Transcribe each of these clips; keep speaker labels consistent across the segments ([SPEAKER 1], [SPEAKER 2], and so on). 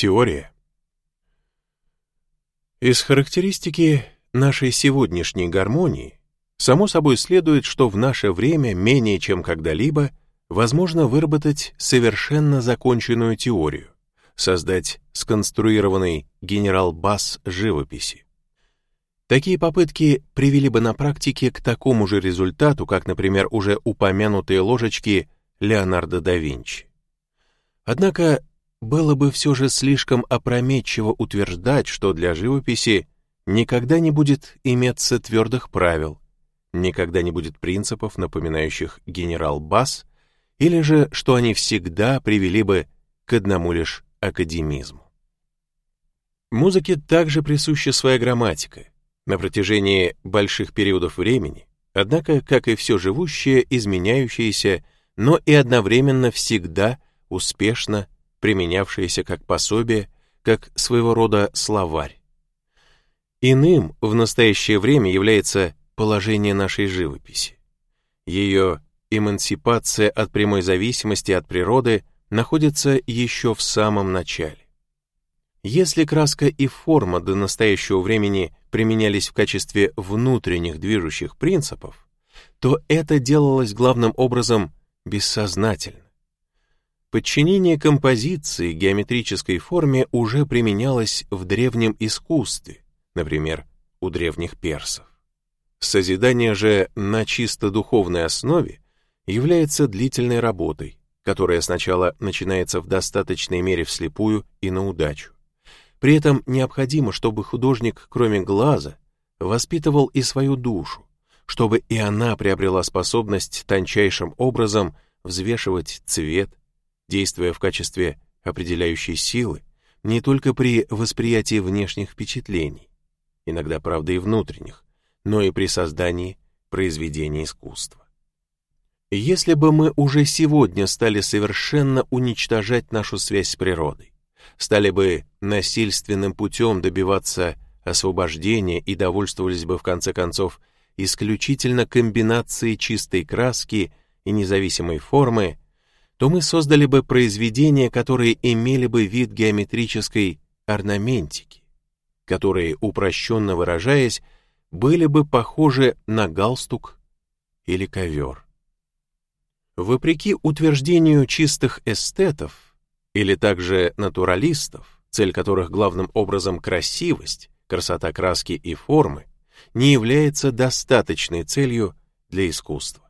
[SPEAKER 1] Теория. Из характеристики нашей сегодняшней гармонии само собой следует, что в наше время менее чем когда-либо возможно выработать совершенно законченную теорию, создать сконструированный генерал-бас живописи. Такие попытки привели бы на практике к такому же результату, как, например, уже упомянутые ложечки Леонардо да Винчи. Однако было бы все же слишком опрометчиво утверждать, что для живописи никогда не будет иметься твердых правил, никогда не будет принципов, напоминающих генерал Бас, или же что они всегда привели бы к одному лишь академизму. Музыке также присуща своя грамматика, на протяжении больших периодов времени, однако, как и все живущее, изменяющееся, но и одновременно всегда успешно применявшееся как пособие, как своего рода словарь. Иным в настоящее время является положение нашей живописи. Ее эмансипация от прямой зависимости от природы находится еще в самом начале. Если краска и форма до настоящего времени применялись в качестве внутренних движущих принципов, то это делалось главным образом бессознательно. Подчинение композиции геометрической форме уже применялось в древнем искусстве, например, у древних персов. Созидание же на чисто духовной основе является длительной работой, которая сначала начинается в достаточной мере вслепую и на удачу. При этом необходимо, чтобы художник, кроме глаза, воспитывал и свою душу, чтобы и она приобрела способность тончайшим образом взвешивать цвет, действуя в качестве определяющей силы не только при восприятии внешних впечатлений, иногда, правда, и внутренних, но и при создании произведения искусства. Если бы мы уже сегодня стали совершенно уничтожать нашу связь с природой, стали бы насильственным путем добиваться освобождения и довольствовались бы в конце концов исключительно комбинацией чистой краски и независимой формы, то мы создали бы произведения, которые имели бы вид геометрической орнаментики, которые, упрощенно выражаясь, были бы похожи на галстук или ковер. Вопреки утверждению чистых эстетов, или также натуралистов, цель которых главным образом красивость, красота краски и формы, не является достаточной целью для искусства.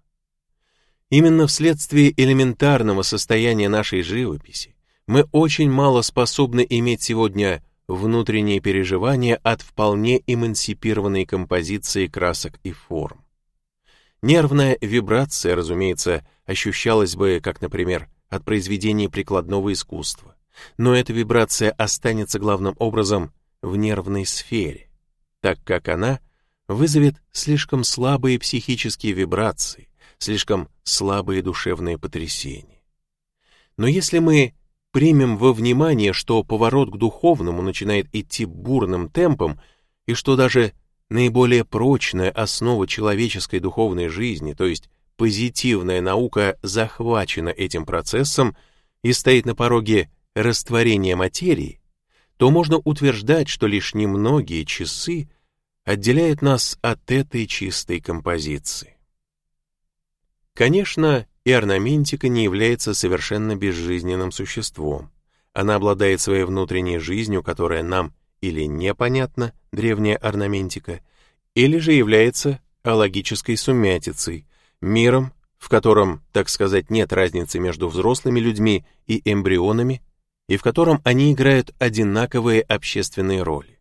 [SPEAKER 1] Именно вследствие элементарного состояния нашей живописи мы очень мало способны иметь сегодня внутренние переживания от вполне эмансипированной композиции красок и форм. Нервная вибрация, разумеется, ощущалась бы, как, например, от произведений прикладного искусства, но эта вибрация останется главным образом в нервной сфере, так как она вызовет слишком слабые психические вибрации, слишком слабые душевные потрясения. Но если мы примем во внимание, что поворот к духовному начинает идти бурным темпом, и что даже наиболее прочная основа человеческой духовной жизни, то есть позитивная наука захвачена этим процессом и стоит на пороге растворения материи, то можно утверждать, что лишь немногие часы отделяют нас от этой чистой композиции. Конечно, и орнаментика не является совершенно безжизненным существом. Она обладает своей внутренней жизнью, которая нам или непонятна, древняя орнаментика, или же является алогической сумятицей, миром, в котором, так сказать, нет разницы между взрослыми людьми и эмбрионами, и в котором они играют одинаковые общественные роли.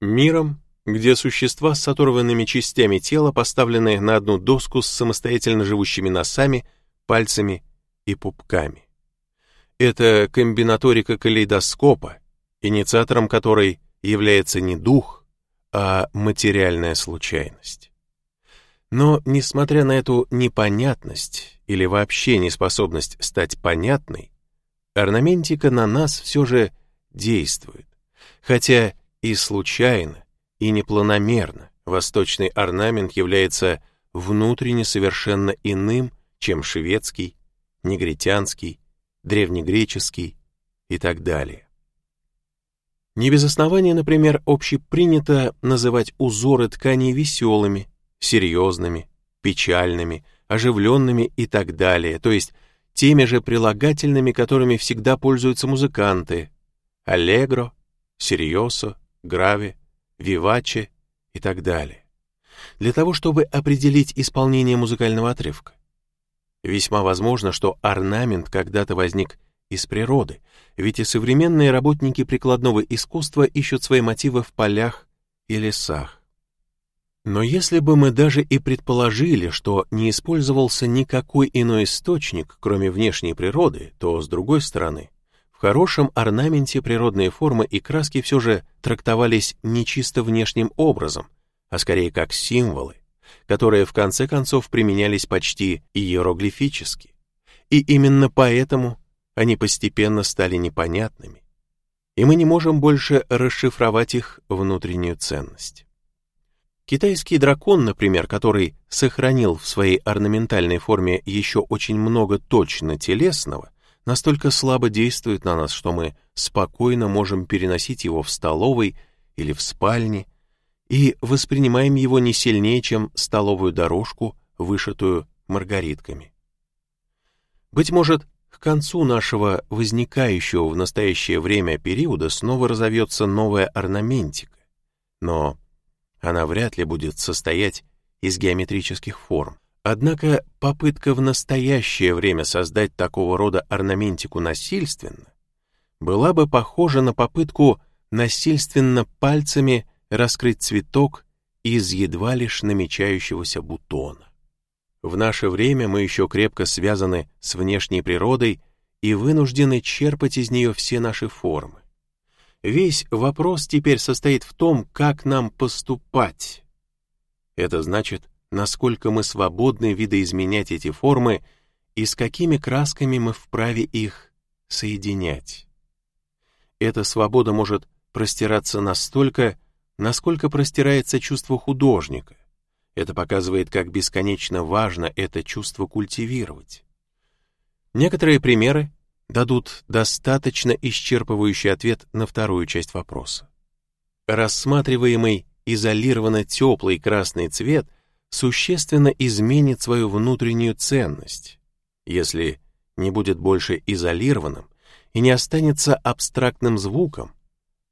[SPEAKER 1] Миром, где существа с оторванными частями тела поставлены на одну доску с самостоятельно живущими носами, пальцами и пупками. Это комбинаторика калейдоскопа, инициатором которой является не дух, а материальная случайность. Но, несмотря на эту непонятность или вообще неспособность стать понятной, орнаментика на нас все же действует, хотя и случайно, и непланомерно восточный орнамент является внутренне совершенно иным, чем шведский, негритянский, древнегреческий и так далее. Не без основания, например, общепринято называть узоры тканей веселыми, серьезными, печальными, оживленными и так далее, то есть теми же прилагательными, которыми всегда пользуются музыканты — аллегро, серьезо, граве, виваче и так далее, для того, чтобы определить исполнение музыкального отрывка. Весьма возможно, что орнамент когда-то возник из природы, ведь и современные работники прикладного искусства ищут свои мотивы в полях и лесах. Но если бы мы даже и предположили, что не использовался никакой иной источник, кроме внешней природы, то, с другой стороны, в хорошем орнаменте природные формы и краски все же трактовались не чисто внешним образом, а скорее как символы, которые в конце концов применялись почти иероглифически. И именно поэтому они постепенно стали непонятными, и мы не можем больше расшифровать их внутреннюю ценность. Китайский дракон, например, который сохранил в своей орнаментальной форме еще очень много точно телесного, настолько слабо действует на нас, что мы спокойно можем переносить его в столовой или в спальне и воспринимаем его не сильнее, чем столовую дорожку, вышитую маргаритками. Быть может, к концу нашего возникающего в настоящее время периода снова разовьется новая орнаментика, но она вряд ли будет состоять из геометрических форм. Однако попытка в настоящее время создать такого рода орнаментику насильственно была бы похожа на попытку насильственно пальцами раскрыть цветок из едва лишь намечающегося бутона. В наше время мы еще крепко связаны с внешней природой и вынуждены черпать из нее все наши формы. Весь вопрос теперь состоит в том, как нам поступать. Это значит, насколько мы свободны видоизменять эти формы и с какими красками мы вправе их соединять. Эта свобода может простираться настолько, насколько простирается чувство художника, это показывает, как бесконечно важно это чувство культивировать. Некоторые примеры дадут достаточно исчерпывающий ответ на вторую часть вопроса. Рассматриваемый изолированно теплый красный цвет существенно изменит свою внутреннюю ценность, если не будет больше изолированным и не останется абстрактным звуком,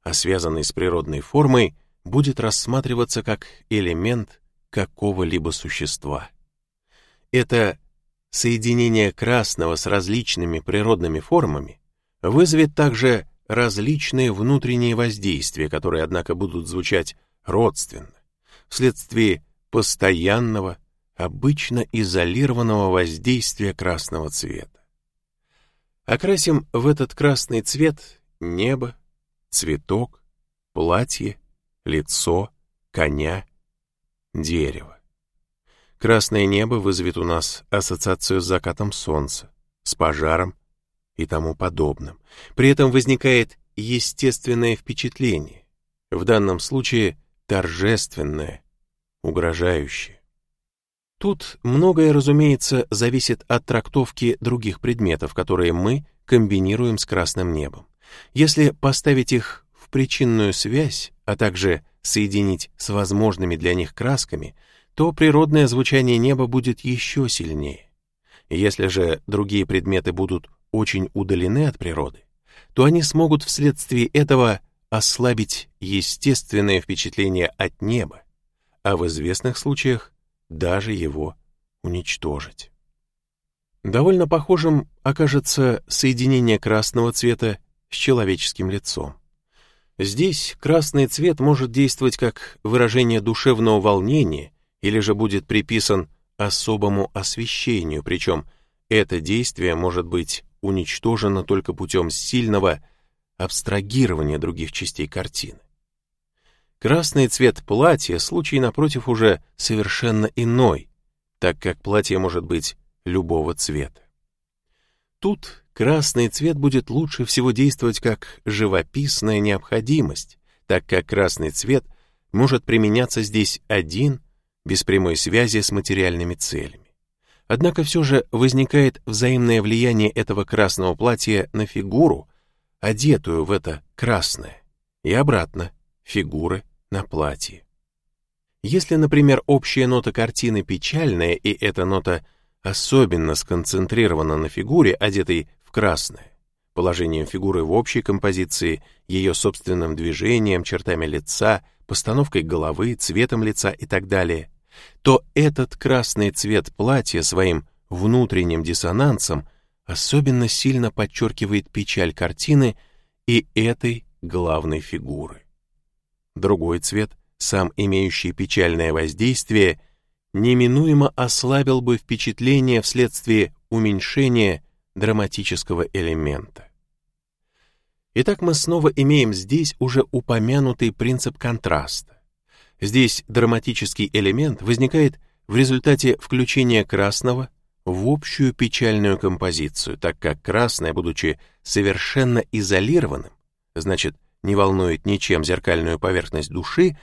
[SPEAKER 1] а связанный с природной формой будет рассматриваться как элемент какого-либо существа. Это соединение красного с различными природными формами вызовет также различные внутренние воздействия, которые, однако, будут звучать родственно, вследствие постоянного, обычно изолированного воздействия красного цвета. Окрасим в этот красный цвет небо, цветок, платье, лицо, коня дерево. Красное небо вызовет у нас ассоциацию с закатом солнца, с пожаром и тому подобным. При этом возникает естественное впечатление, в данном случае торжественное, угрожающее. Тут многое, разумеется, зависит от трактовки других предметов, которые мы комбинируем с красным небом. Если поставить их в причинную связь, а также соединить с возможными для них красками, то природное звучание неба будет еще сильнее. Если же другие предметы будут очень удалены от природы, то они смогут вследствие этого ослабить естественное впечатление от неба, а в известных случаях даже его уничтожить. Довольно похожим окажется соединение красного цвета с человеческим лицом. Здесь красный цвет может действовать как выражение душевного волнения или же будет приписан особому освещению, причем это действие может быть уничтожено только путем сильного абстрагирования других частей картины. Красный цвет платья, случай, напротив, уже совершенно иной, так как платье может быть любого цвета. Тут красный цвет будет лучше всего действовать как живописная необходимость, так как красный цвет может применяться здесь один, без прямой связи с материальными целями. Однако все же возникает взаимное влияние этого красного платья на фигуру, одетую в это красное, И обратно, фигуры на платье. Если, например, общая нота картины печальная, и эта нота особенно сконцентрирована на фигуре, одетой в красное, положением фигуры в общей композиции, ее собственным движением, чертами лица, постановкой головы, цветом лица и так далее, то этот красный цвет платья своим внутренним диссонансом особенно сильно подчеркивает печаль картины и этой главной фигуры. Другой цвет, сам имеющий печальное воздействие, неминуемо ослабил бы впечатление вследствие уменьшения драматического элемента. Итак, мы снова имеем здесь уже упомянутый принцип контраста. Здесь драматический элемент возникает в результате включения красного в общую печальную композицию, так как красное, будучи совершенно изолированным, значит, не волнует ничем зеркальную поверхность души,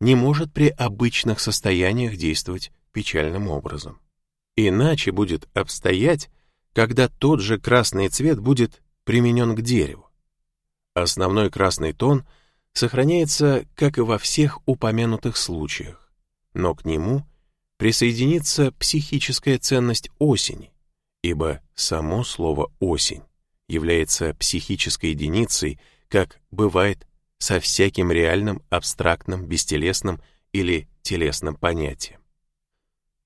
[SPEAKER 1] не может при обычных состояниях действовать печальным образом. Иначе будет обстоять, когда тот же красный цвет будет применен к дереву. Основной красный тон сохраняется, как и во всех упомянутых случаях, но к нему присоединится психическая ценность осени, ибо само слово «осень» является психической единицей, как бывает со всяким реальным, абстрактным, бестелесным или телесным понятием.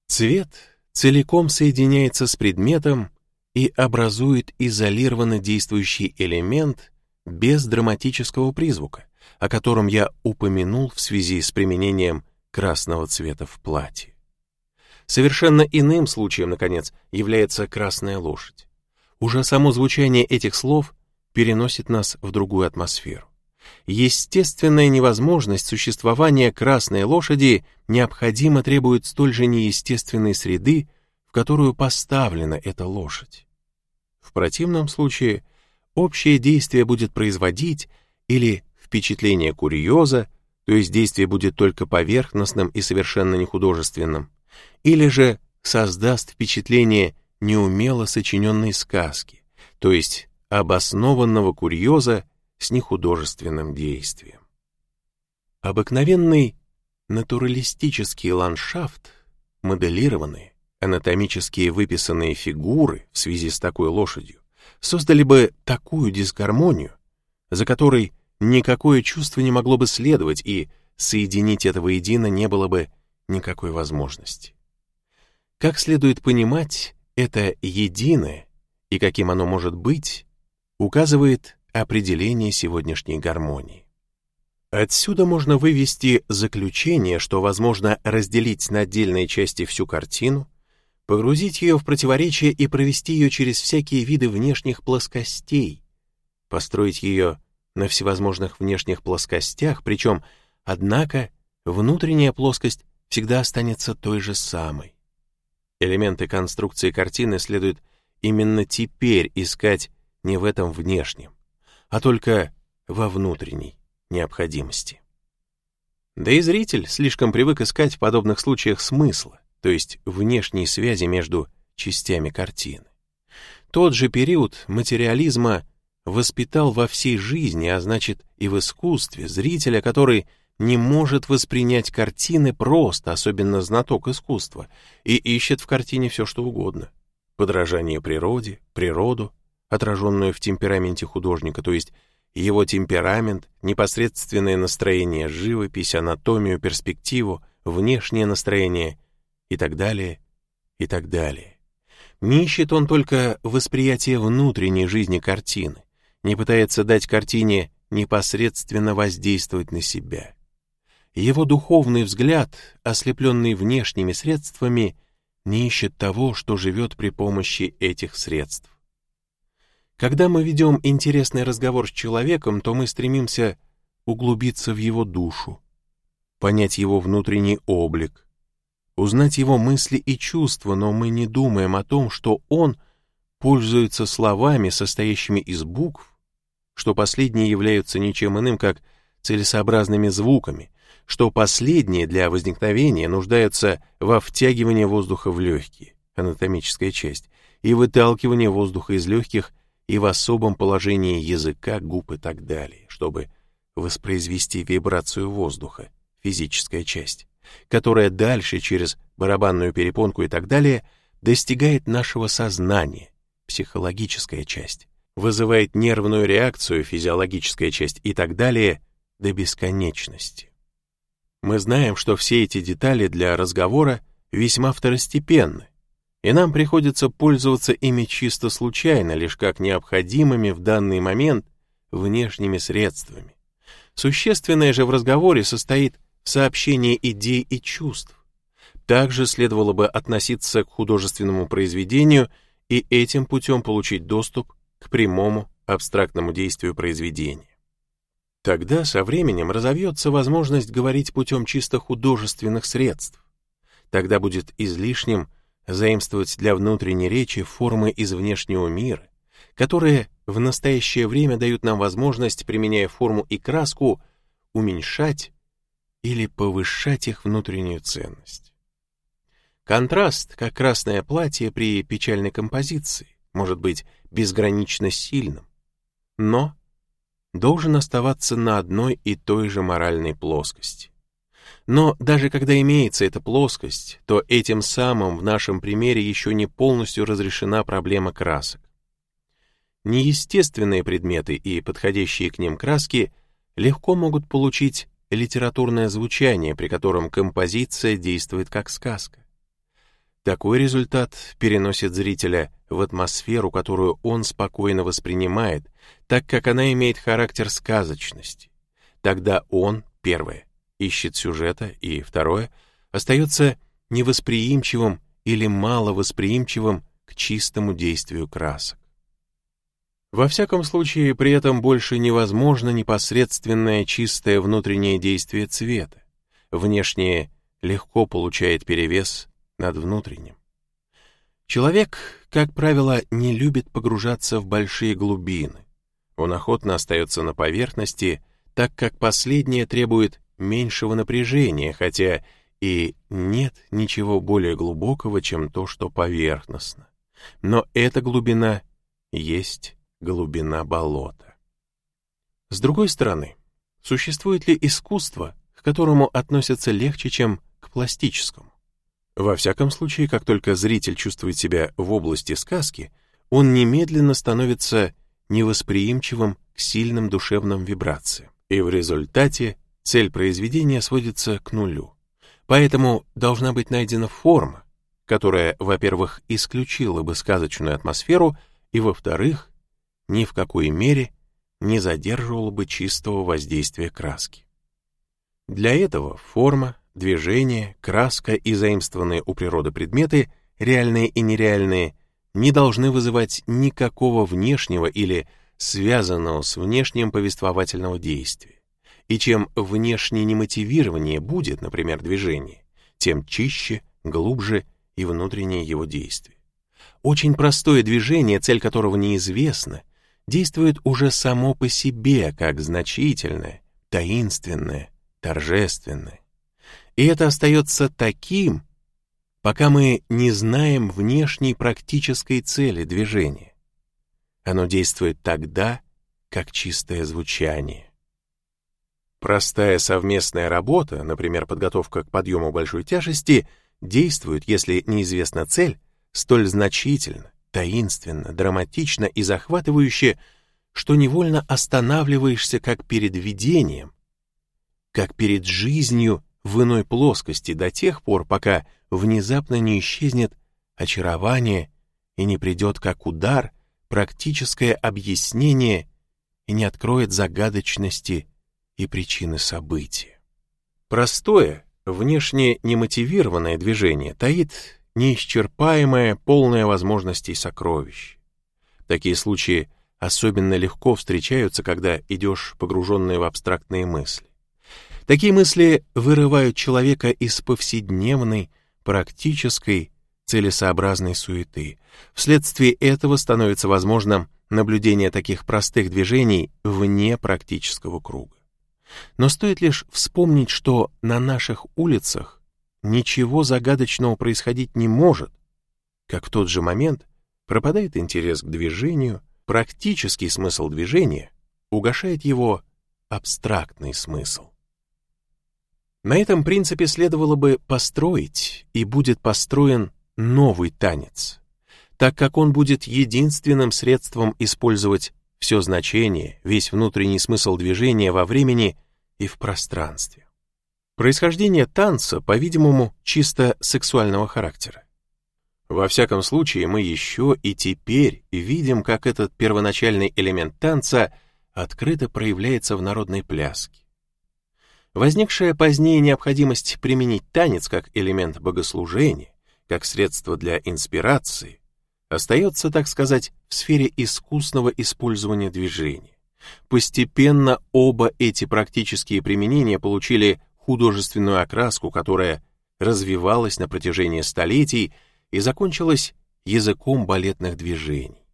[SPEAKER 1] Цвет целиком соединяется с предметом и образует изолированно действующий элемент без драматического призвука, о котором я упомянул в связи с применением красного цвета в платье. Совершенно иным случаем, наконец, является красная лошадь. Уже само звучание этих слов переносит нас в другую атмосферу. Естественная невозможность существования красной лошади необходимо требует столь же неестественной среды, в которую поставлена эта лошадь. В противном случае общее действие будет производить или впечатление курьеза, то есть действие будет только поверхностным и совершенно нехудожественным, или же создаст впечатление неумело сочиненной сказки, то есть обоснованного курьеза с нехудожественным действием. Обыкновенный натуралистический ландшафт, моделированные, анатомически выписанные фигуры в связи с такой лошадью, создали бы такую дисгармонию, за которой никакое чувство не могло бы следовать, и соединить это воедино не было бы никакой возможности. Как следует понимать, это единое, и каким оно может быть, указывает определение сегодняшней гармонии. Отсюда можно вывести заключение, что возможно разделить на отдельные части всю картину, погрузить ее в противоречие и провести ее через всякие виды внешних плоскостей, построить ее на всевозможных внешних плоскостях, причем, однако, внутренняя плоскость всегда останется той же самой. Элементы конструкции картины следует именно теперь искать не в этом внешнем, а только во внутренней необходимости. Да и зритель слишком привык искать в подобных случаях смысла, то есть внешней связи между частями картины. Тот же период материализма воспитал во всей жизни, а значит и в искусстве, зрителя, который не может воспринять картины просто, особенно знаток искусства, и ищет в картине все, что угодно. Подражание природе, природу, отраженную в темпераменте художника, то есть его темперамент, непосредственное настроение, живопись, анатомию, перспективу, внешнее настроение и так далее, и так далее. Не ищет он только восприятие внутренней жизни картины, не пытается дать картине непосредственно воздействовать на себя. Его духовный взгляд, ослепленный внешними средствами, не ищет того, что живет при помощи этих средств. Когда мы ведем интересный разговор с человеком, то мы стремимся углубиться в его душу, понять его внутренний облик, узнать его мысли и чувства, но мы не думаем о том, что он пользуется словами, состоящими из букв, что последние являются ничем иным, как целесообразными звуками, что последние для возникновения нуждаются во втягивании воздуха в легкие, анатомическая часть, и выталкивании воздуха из легких и в особом положении языка, губ и так далее, чтобы воспроизвести вибрацию воздуха, физическая часть, которая дальше через барабанную перепонку и так далее достигает нашего сознания, психологическая часть, вызывает нервную реакцию, физиологическая часть и так далее до бесконечности. Мы знаем, что все эти детали для разговора весьма второстепенны, и нам приходится пользоваться ими чисто случайно, лишь как необходимыми в данный момент внешними средствами. Существенное же в разговоре состоит в сообщении идей и чувств. Также следовало бы относиться к художественному произведению и этим путем получить доступ к прямому абстрактному действию произведения. Тогда со временем разовьется возможность говорить путем чисто художественных средств. Тогда будет излишним заимствовать для внутренней речи формы из внешнего мира, которые в настоящее время дают нам возможность, применяя форму и краску, уменьшать или повышать их внутреннюю ценность. Контраст, как красное платье при печальной композиции, может быть безгранично сильным, но должен оставаться на одной и той же моральной плоскости. Но даже когда имеется эта плоскость, то этим самым в нашем примере еще не полностью разрешена проблема красок. Неестественные предметы и подходящие к ним краски легко могут получить литературное звучание, при котором композиция действует как сказка. Такой результат переносит зрителя в атмосферу, которую он спокойно воспринимает, так как она имеет характер сказочности. Тогда он, первое, ищет сюжета, и второе, остается невосприимчивым или маловосприимчивым к чистому действию красок. Во всяком случае, при этом больше невозможно непосредственное чистое внутреннее действие цвета. Внешнее легко получает перевес над внутренним. Человек, как правило, не любит погружаться в большие глубины. Он охотно остается на поверхности, так как последнее требует меньшего напряжения, хотя и нет ничего более глубокого, чем то, что поверхностно. Но эта глубина есть глубина болота. С другой стороны, существует ли искусство, к которому относятся легче, чем к пластическому? Во всяком случае, как только зритель чувствует себя в области сказки, он немедленно становится невосприимчивым к сильным душевным вибрациям, и в результате цель произведения сводится к нулю. Поэтому должна быть найдена форма, которая, во-первых, исключила бы сказочную атмосферу, и, во-вторых, ни в какой мере не задерживало бы чистого воздействия краски. Для этого форма, движение, краска и заимствованные у природы предметы, реальные и нереальные, не должны вызывать никакого внешнего или связанного с внешним повествовательного действия. И чем внешне немотивирование будет, например, движение, тем чище, глубже и внутреннее его действие. Очень простое движение, цель которого неизвестна, действует уже само по себе как значительное, таинственное, торжественное. И это остается таким, пока мы не знаем внешней практической цели движения. Оно действует тогда, как чистое звучание. Простая совместная работа, например, подготовка к подъему большой тяжести, действует, если неизвестна цель, столь значительно, таинственно, драматично и захватывающе, что невольно останавливаешься как перед видением, как перед жизнью в иной плоскости до тех пор, пока внезапно не исчезнет очарование и не придет как удар практическое объяснение и не откроет загадочности и причины события. Простое, внешне немотивированное движение таит неисчерпаемое, полное возможностей сокровищ. Такие случаи особенно легко встречаются, когда идешь погруженный в абстрактные мысли. Такие мысли вырывают человека из повседневной, практической, целесообразной суеты. Вследствие этого становится возможным наблюдение таких простых движений вне практического круга. Но стоит лишь вспомнить, что на наших улицах ничего загадочного происходить не может, как в тот же момент пропадает интерес к движению, практический смысл движения угошает его абстрактный смысл. На этом принципе следовало бы построить, и будет построен новый танец, так как он будет единственным средством использовать все значение, весь внутренний смысл движения во времени и в пространстве. Происхождение танца, по-видимому, чисто сексуального характера. Во всяком случае, мы еще и теперь видим, как этот первоначальный элемент танца открыто проявляется в народной пляске. Возникшая позднее необходимость применить танец как элемент богослужения, как средство для инспирации, остается, так сказать, в сфере искусного использования движения. Постепенно оба эти практические применения получили художественную окраску, которая развивалась на протяжении столетий и закончилась языком балетных движений.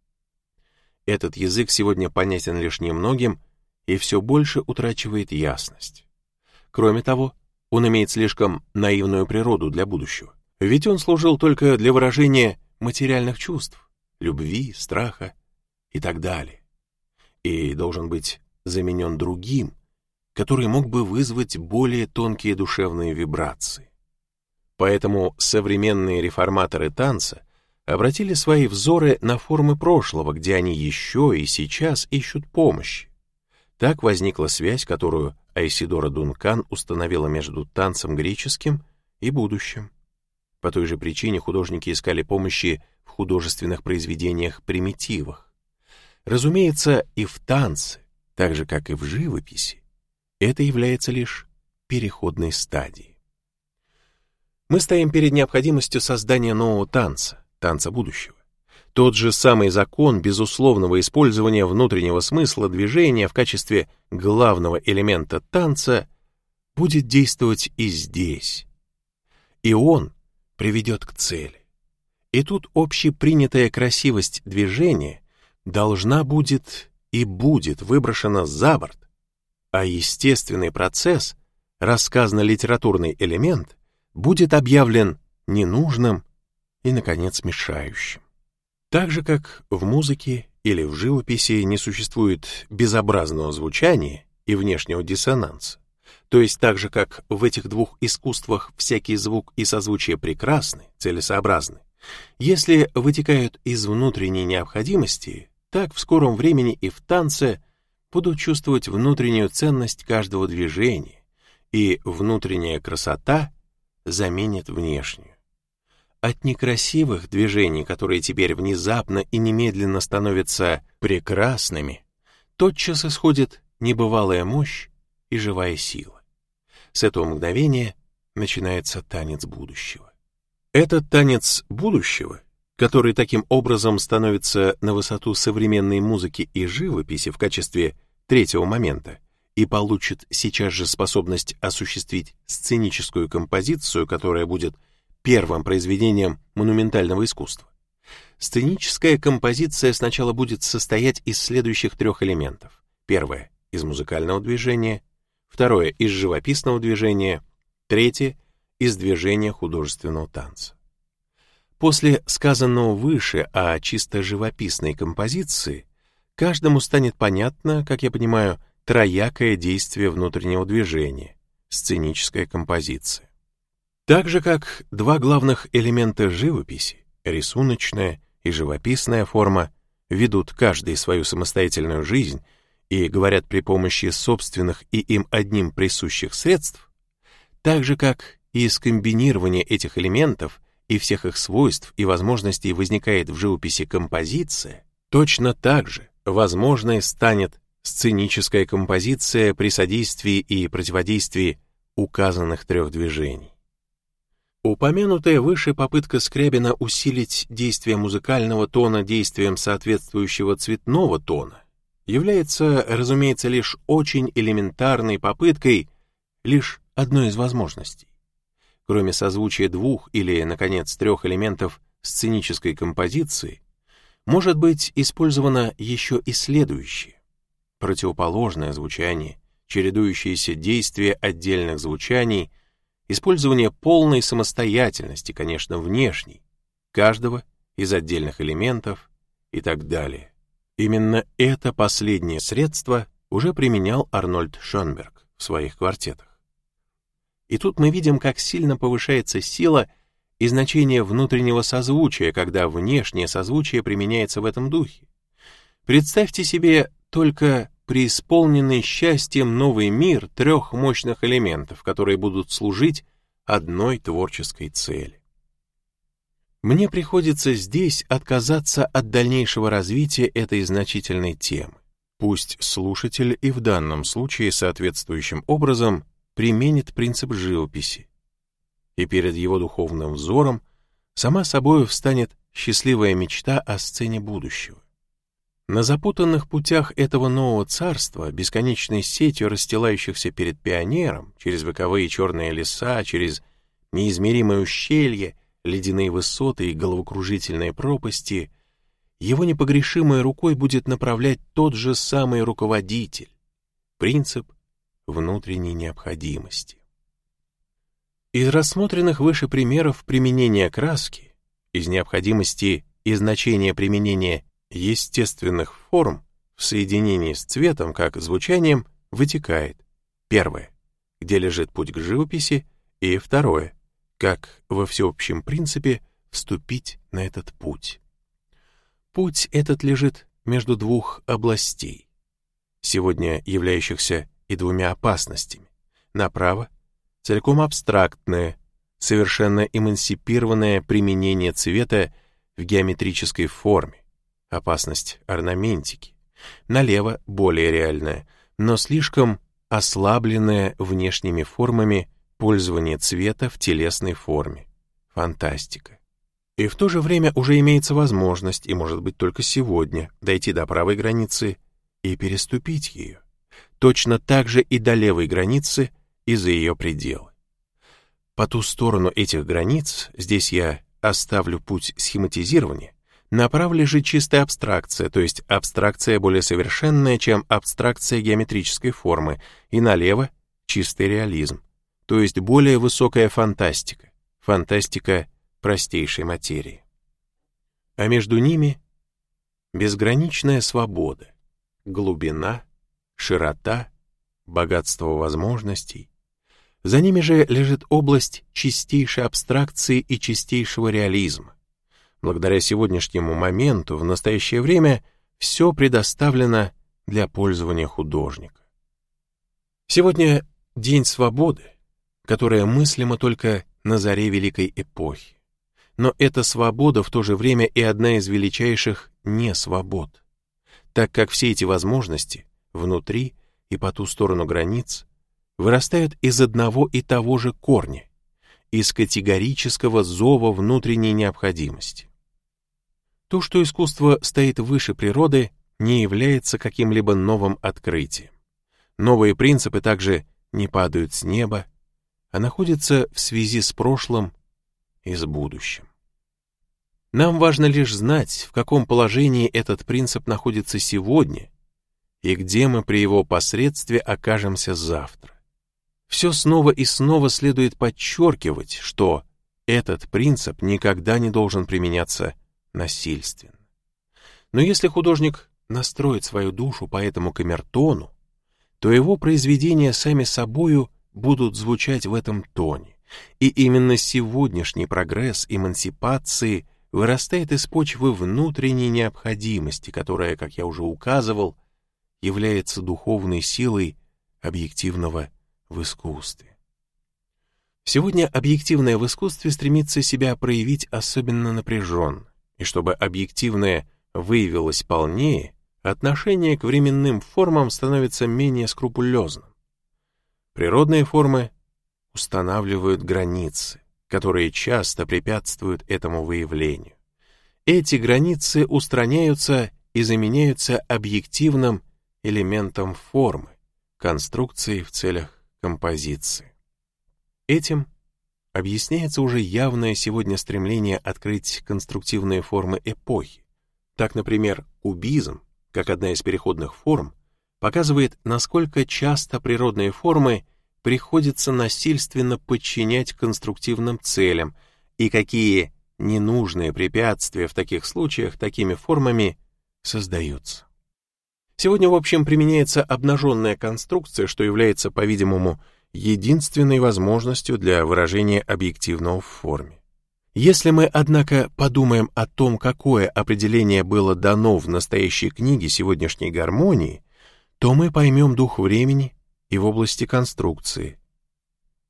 [SPEAKER 1] Этот язык сегодня понятен лишь немногим и все больше утрачивает ясность. Кроме того, он имеет слишком наивную природу для будущего, ведь он служил только для выражения материальных чувств, любви, страха и так далее, и должен быть заменен другим, который мог бы вызвать более тонкие душевные вибрации. Поэтому современные реформаторы танца обратили свои взоры на формы прошлого, где они еще и сейчас ищут помощи. Так возникла связь, которую Айсидора Дункан установила между танцем греческим и будущим. По той же причине художники искали помощи в художественных произведениях-примитивах. Разумеется, и в танце, так же как и в живописи, это является лишь переходной стадией. Мы стоим перед необходимостью создания нового танца, танца будущего. Тот же самый закон безусловного использования внутреннего смысла движения в качестве главного элемента танца будет действовать и здесь. И он приведет к цели. И тут общепринятая красивость движения должна будет и будет выброшена за борт, а естественный процесс, рассказно-литературный элемент, будет объявлен ненужным и, наконец, мешающим. Так же, как в музыке или в живописи не существует безобразного звучания и внешнего диссонанса, то есть так же, как в этих двух искусствах всякий звук и созвучие прекрасны, целесообразны, если вытекают из внутренней необходимости, так в скором времени и в танце будут чувствовать внутреннюю ценность каждого движения, и внутренняя красота заменит внешнюю. От некрасивых движений, которые теперь внезапно и немедленно становятся прекрасными, тотчас исходит небывалая мощь и живая сила. С этого мгновения начинается танец будущего. Этот танец будущего, который таким образом становится на высоту современной музыки и живописи в качестве третьего момента, и получит сейчас же способность осуществить сценическую композицию, которая будет первым произведением монументального искусства. Сценическая композиция сначала будет состоять из следующих трех элементов. Первое — из музыкального движения, второе — из живописного движения, третье — из движения художественного танца. После сказанного выше о чисто живописной композиции каждому станет понятно, как я понимаю, троякое действие внутреннего движения, сценическая композиция. Так же, как два главных элемента живописи, рисуночная и живописная форма, ведут каждый свою самостоятельную жизнь и говорят при помощи собственных и им одним присущих средств, так же, как и из комбинирования этих элементов и всех их свойств и возможностей возникает в живописи композиция, точно так же возможной станет сценическая композиция при содействии и противодействии указанных трех движений. Упомянутая выше попытка Скрябина усилить действие музыкального тона действием соответствующего цветного тона является, разумеется, лишь очень элементарной попыткой, лишь одной из возможностей. Кроме созвучия двух или, наконец, трех элементов сценической композиции, может быть использовано еще и следующее. Противоположное звучание, чередующиеся действия отдельных звучаний — использование полной самостоятельности, конечно, внешней, каждого из отдельных элементов и так далее. Именно это последнее средство уже применял Арнольд Шонберг в своих квартетах. И тут мы видим, как сильно повышается сила и значение внутреннего созвучия, когда внешнее созвучие применяется в этом духе. Представьте себе только преисполненный счастьем новый мир трех мощных элементов, которые будут служить одной творческой цели. Мне приходится здесь отказаться от дальнейшего развития этой значительной темы. Пусть слушатель и в данном случае соответствующим образом применит принцип живописи, и перед его духовным взором сама собой встанет счастливая мечта о сцене будущего. На запутанных путях этого нового царства, бесконечной сетью расстилающихся перед пионером, через вековые черные леса, через неизмеримые ущелья, ледяные высоты и головокружительные пропасти, его непогрешимой рукой будет направлять тот же самый руководитель, принцип внутренней необходимости. Из рассмотренных выше примеров применения краски, из необходимости и значения применения естественных форм в соединении с цветом, как звучанием, вытекает. Первое, где лежит путь к живописи, и второе, как во всеобщем принципе вступить на этот путь. Путь этот лежит между двух областей, сегодня являющихся и двумя опасностями. Направо — целиком абстрактное, совершенно эмансипированное применение цвета в геометрической форме, опасность орнаментики. Налево более реальная, но слишком ослабленная внешними формами пользование цвета в телесной форме. Фантастика. И в то же время уже имеется возможность, и может быть только сегодня, дойти до правой границы и переступить ее. Точно так же и до левой границы и за ее пределы. По ту сторону этих границ, здесь я оставлю путь схематизирования, Направо лежит чистая абстракция, то есть абстракция более совершенная, чем абстракция геометрической формы, и налево — чистый реализм, то есть более высокая фантастика, фантастика простейшей материи. А между ними — безграничная свобода, глубина, широта, богатство возможностей. За ними же лежит область чистейшей абстракции и чистейшего реализма, Благодаря сегодняшнему моменту в настоящее время все предоставлено для пользования художника. Сегодня день свободы, которая мыслима только на заре Великой Эпохи. Но эта свобода в то же время и одна из величайших несвобод, так как все эти возможности внутри и по ту сторону границ вырастают из одного и того же корня, из категорического зова внутренней необходимости. То, что искусство стоит выше природы, не является каким-либо новым открытием. Новые принципы также не падают с неба, а находятся в связи с прошлым и с будущим. Нам важно лишь знать, в каком положении этот принцип находится сегодня и где мы при его посредстве окажемся завтра. Все снова и снова следует подчеркивать, что этот принцип никогда не должен применяться насильственно. Но если художник настроит свою душу по этому камертону, то его произведения сами собою будут звучать в этом тоне. И именно сегодняшний прогресс эмансипации вырастает из почвы внутренней необходимости, которая, как я уже указывал, является духовной силой объективного в искусстве. Сегодня объективное в искусстве стремится себя проявить особенно напряженно. И чтобы объективное выявилось полнее, отношение к временным формам становится менее скрупулезным. Природные формы устанавливают границы, которые часто препятствуют этому выявлению. Эти границы устраняются и заменяются объективным элементом формы, конструкции в целях композиции. Этим объясняется уже явное сегодня стремление открыть конструктивные формы эпохи. Так, например, кубизм, как одна из переходных форм, показывает, насколько часто природные формы приходится насильственно подчинять конструктивным целям и какие ненужные препятствия в таких случаях такими формами создаются. Сегодня, в общем, применяется обнаженная конструкция, что является, по-видимому, единственной возможностью для выражения объективного в форме. Если мы, однако, подумаем о том, какое определение было дано в настоящей книге сегодняшней гармонии, то мы поймем дух времени и в области конструкции.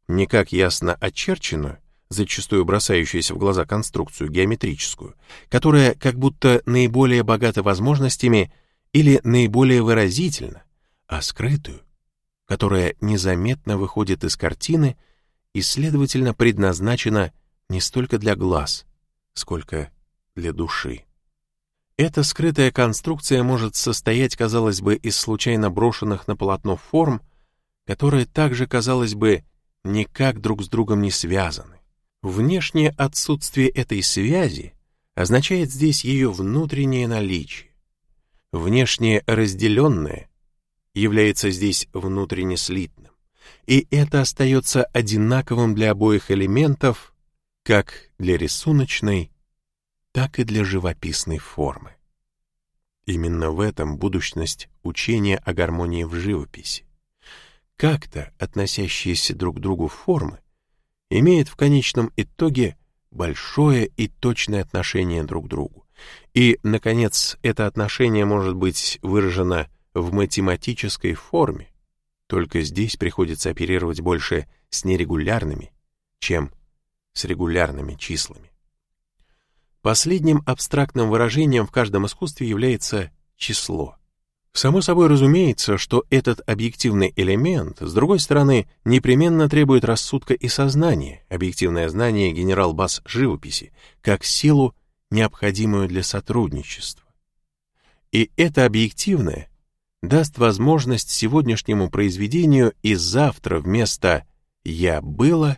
[SPEAKER 1] Не как ясно очерченную, зачастую бросающуюся в глаза конструкцию геометрическую, которая как будто наиболее богата возможностями или наиболее выразительна, а скрытую, которая незаметно выходит из картины и, следовательно, предназначена не столько для глаз, сколько для души. Эта скрытая конструкция может состоять, казалось бы, из случайно брошенных на полотно форм, которые также, казалось бы, никак друг с другом не связаны. Внешнее отсутствие этой связи означает здесь ее внутреннее наличие. Внешнее разделенное является здесь внутренне слитным, и это остается одинаковым для обоих элементов, как для рисуночной, так и для живописной формы. Именно в этом будущность учения о гармонии в живописи. Как-то относящиеся друг к другу формы имеют в конечном итоге большое и точное отношение друг к другу. И, наконец, это отношение может быть выражено в математической форме, только здесь приходится оперировать больше с нерегулярными, чем с регулярными числами. Последним абстрактным выражением в каждом искусстве является число. Само собой разумеется, что этот объективный элемент, с другой стороны, непременно требует рассудка и сознания, объективное знание генерал-бас живописи, как силу, необходимую для сотрудничества. И это объективное даст возможность сегодняшнему произведению и завтра вместо «я было»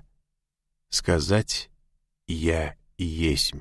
[SPEAKER 1] сказать «я есть».